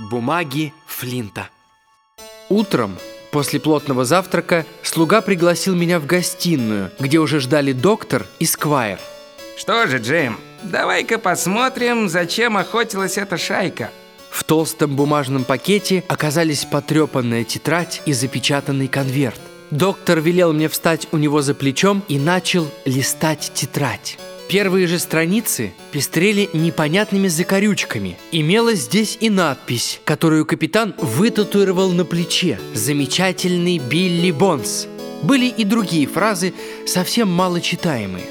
Бумаги Флинта. Утром, после плотного завтрака, слуга пригласил меня в гостиную, где уже ждали доктор и сквайр. Что же, Джим, давай-ка посмотрим, зачем охотилась эта шайка. В толстом бумажном пакете оказались потрепанная тетрадь и запечатанный конверт. Доктор велел мне встать у него за плечом и начал листать тетрадь. Первые же страницы пестрели непонятными закорючками. Имелась здесь и надпись, которую капитан вытатуировал на плече. «Замечательный Билли Бонс». Были и другие фразы, совсем малочитаемые.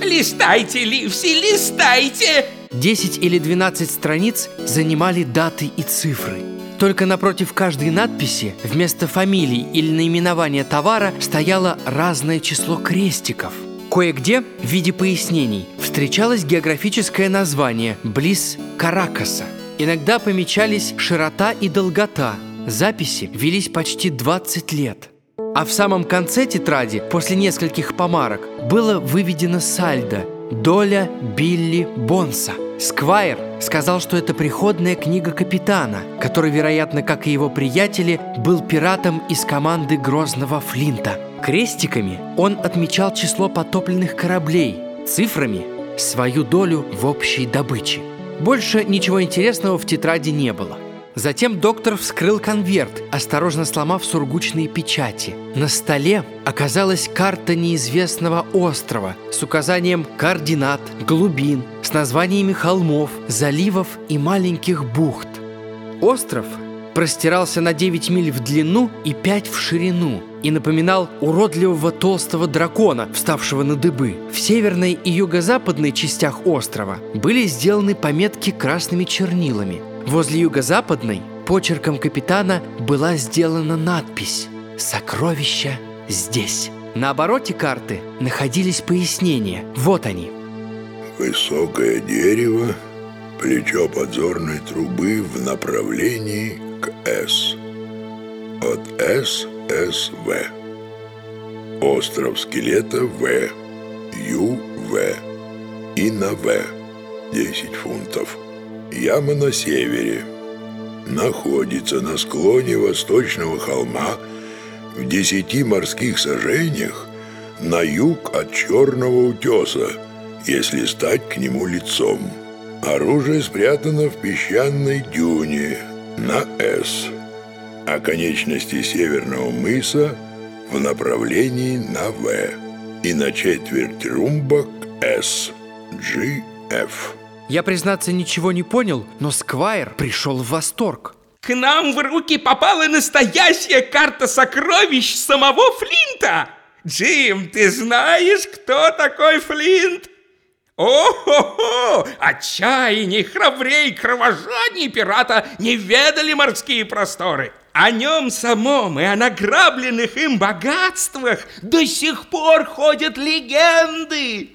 Листайте, Ливси, листайте! 10 или 12 страниц занимали даты и цифры. Только напротив каждой надписи вместо фамилий или наименования товара стояло разное число крестиков – Кое-где в виде пояснений встречалось географическое название близ Каракаса. Иногда помечались широта и долгота. Записи велись почти 20 лет. А в самом конце тетради, после нескольких помарок, было выведено сальдо «Доля Билли Бонса». Сквайр сказал, что это приходная книга капитана, который, вероятно, как и его приятели, был пиратом из команды Грозного Флинта – Крестиками он отмечал число потопленных кораблей, цифрами – свою долю в общей добыче. Больше ничего интересного в тетради не было. Затем доктор вскрыл конверт, осторожно сломав сургучные печати. На столе оказалась карта неизвестного острова с указанием координат, глубин, с названиями холмов, заливов и маленьких бухт. Остров простирался на 9 миль в длину и 5 в ширину и напоминал уродливого толстого дракона, вставшего на дыбы. В северной и юго-западной частях острова были сделаны пометки красными чернилами. Возле юго-западной почерком капитана была сделана надпись «Сокровища здесь». На обороте карты находились пояснения. Вот они. Высокое дерево, плечо подзорной трубы в направлении к С. От С С В. Остров скелета В. Ю В. И на В. 10 фунтов. Яма на севере. Находится на склоне восточного холма в десяти морских сажениях на юг от Черного утеса, если стать к нему лицом. Оружие спрятано в песчаной дюне на «С», а конечности северного мыса в направлении на «В» и на четверть румба к «С», «G», Я, признаться, ничего не понял, но Сквайр пришел в восторг. К нам в руки попала настоящая карта сокровищ самого Флинта! Джим, ты знаешь, кто такой Флинт? О-хо-хо! Отчаяние, храбрей, кровожадней пирата не ведали морские просторы. О нем самом и о награбленных им богатствах до сих пор ходят легенды.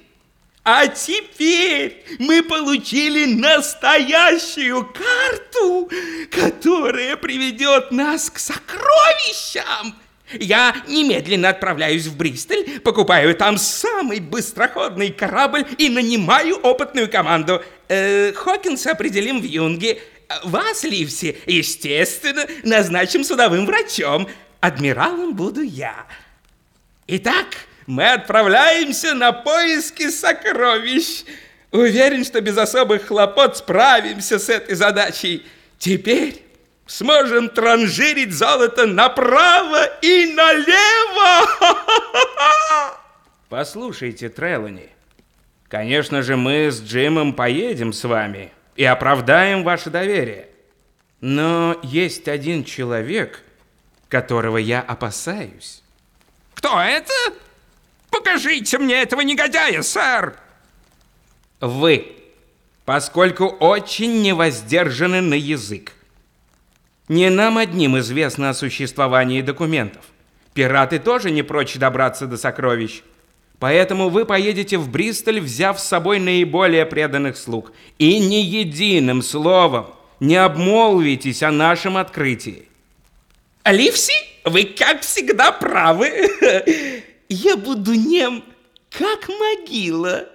А теперь мы получили настоящую карту, которая приведет нас к сокровищам. Я немедленно отправляюсь в Бристоль, покупаю там самый быстроходный корабль и нанимаю опытную команду. Э, Хокинса определим в Юнге. Вас, Ливси, естественно, назначим судовым врачом. Адмиралом буду я. Итак, мы отправляемся на поиски сокровищ. Уверен, что без особых хлопот справимся с этой задачей. Теперь сможем транжирить золото направо и налево. Послушайте, Трелани, конечно же, мы с Джимом поедем с вами и оправдаем ваше доверие. Но есть один человек, которого я опасаюсь. Кто это? Покажите мне этого негодяя, сэр. Вы, поскольку очень невоздержаны на язык. Не нам одним известно о существовании документов. Пираты тоже не прочь добраться до сокровищ. Поэтому вы поедете в Бристоль, взяв с собой наиболее преданных слуг. И ни единым словом не обмолвитесь о нашем открытии. Ливси, вы как всегда правы. Я буду нем, как могила.